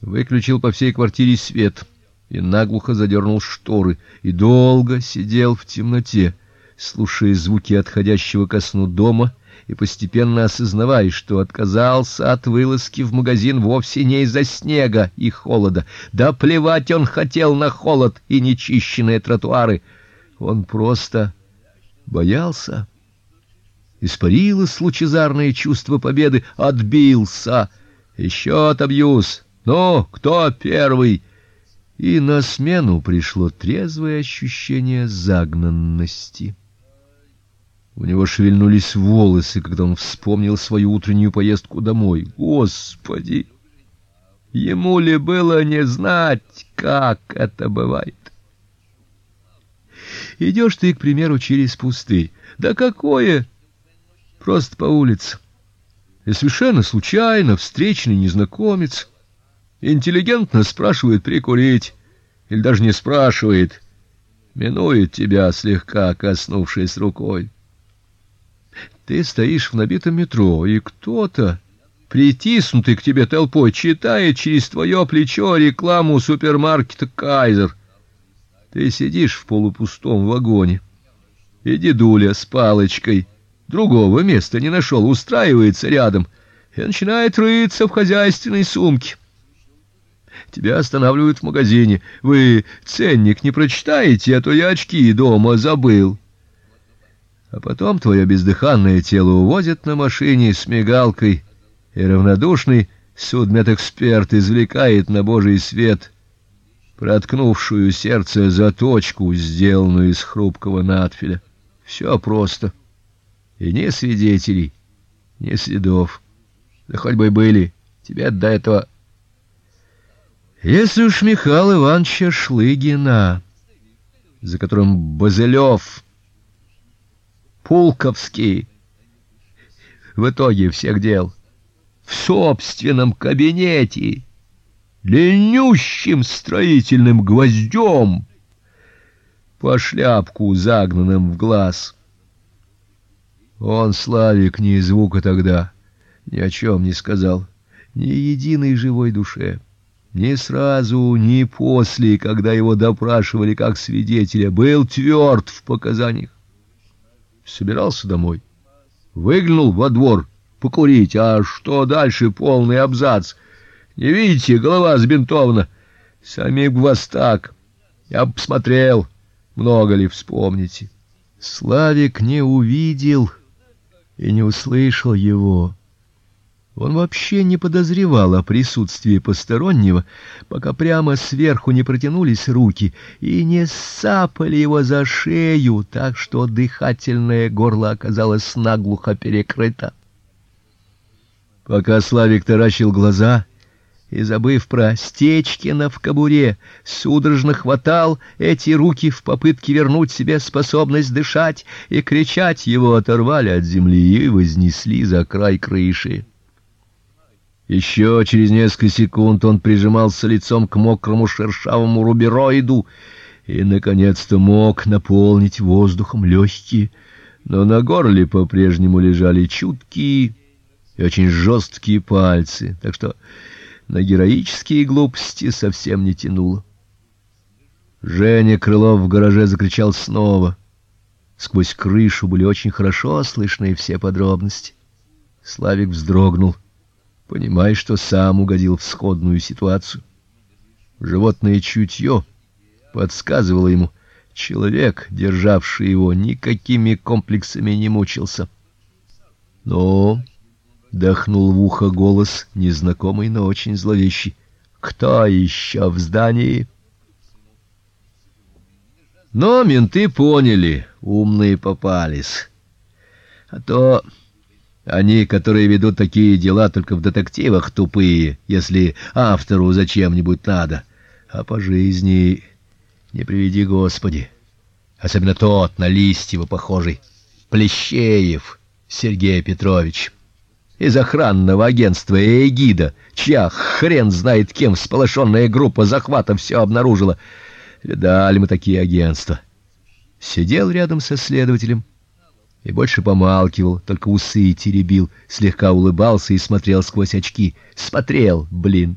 Выключил по всей квартире свет и наглухо задернул шторы и долго сидел в темноте, слушая звуки отходящего ко сну дома и постепенно осознавая, что отказался от вылазки в магазин вовсе не из-за снега и холода. Да плевать он хотел на холод и нечищенные тротуары. Он просто боялся. Испарилось лучезарное чувство победы, отбился. Еще отобьюсь. Ну, кто первый? И на смену пришло трезвое ощущение загнанности. У него шевельнулись волосы, когда он вспомнил свою утреннюю поездку домой. Господи! Ему ли было не знать, как это бывает? Идешь ты, к примеру, через пустырь. Да какое? Просто по улице. И совершенно случайно встречный незнакомец интеллигентно спрашивает прикурить, или даже не спрашивает, минует тебя, слегка коснувшись рукой. Ты стоишь в набитом метро, и кто-то, притиснутый к тебе толпой, читает через твое плечо рекламу супермаркета Кайзер. Ты сидишь в полупустом вагоне, и дедуля с палочкой другого места не нашел, устраивается рядом и начинает рыться в хозяйственной сумке. Тебя останавливают в магазине. Вы ценник не прочитаете, а то я очки дома забыл. А потом твое бездыханное тело увозят на машине с мигалкой, и равнодушный судмедэксперт извлекает на божий свет проткнувшую сердце заточку, сделанную из хрупкого надфиля. Все просто. И ни свидетелей, ни следов. Да хоть бы были, тебе до этого если уж Михаил Иванович Шлыгина, за которым Базелёв, Пулковский, в итоге всех дел, в собственном кабинете, длиннющим строительным гвоздем, по шляпку загнанным в глаз. Он, Славик, ни звука тогда ни о чем не сказал, ни единой живой душе. Ни сразу, ни после, когда его допрашивали как свидетеля, был тверд в показаниях. Собирался домой, выглянул во двор покурить, а что дальше полный абзац. Не видите, голова сбинтована. Сами бы вас так. Я бы посмотрел, много ли вспомните. Славик не увидел и не услышал его. Он вообще не подозревал о присутствии постороннего, пока прямо сверху не протянулись руки и не сапали его за шею, так что дыхательное горло оказалось наглухо перекрыто. Пока Славик таращил глаза и, забыв про Стечкина в кобуре, судорожно хватал эти руки в попытке вернуть себе способность дышать, и кричать его оторвали от земли и вознесли за край крыши. Еще через несколько секунд он прижимался лицом к мокрому шершавому рубероиду и наконец-то мог наполнить воздухом легкие, но на горле по-прежнему лежали чуткие и очень жесткие пальцы, так что на героические глупости совсем не тянуло. Женя Крылов в гараже закричал снова. Сквозь крышу были очень хорошо слышны все подробности. Славик вздрогнул понимая, что сам угодил в сходную ситуацию. Животное чутье подсказывало ему, человек, державший его, никакими комплексами не мучился. Но дохнул в ухо голос, незнакомый, но очень зловещий. Кто еще в здании? Но менты поняли, умные попались. А то они, которые ведут такие дела только в детективах, тупые, если автору зачем-нибудь надо, а по жизни не приведи, Господи. Особенно тот на Листьева похожий, Плещеев Сергей Петрович из охранного агентства Эгида, чья хрен знает кем всполошенная группа захвата все обнаружила. Видали мы такие агентства. Сидел рядом со следователем и больше помалкивал, только усы теребил, слегка улыбался и смотрел сквозь очки. Смотрел, блин.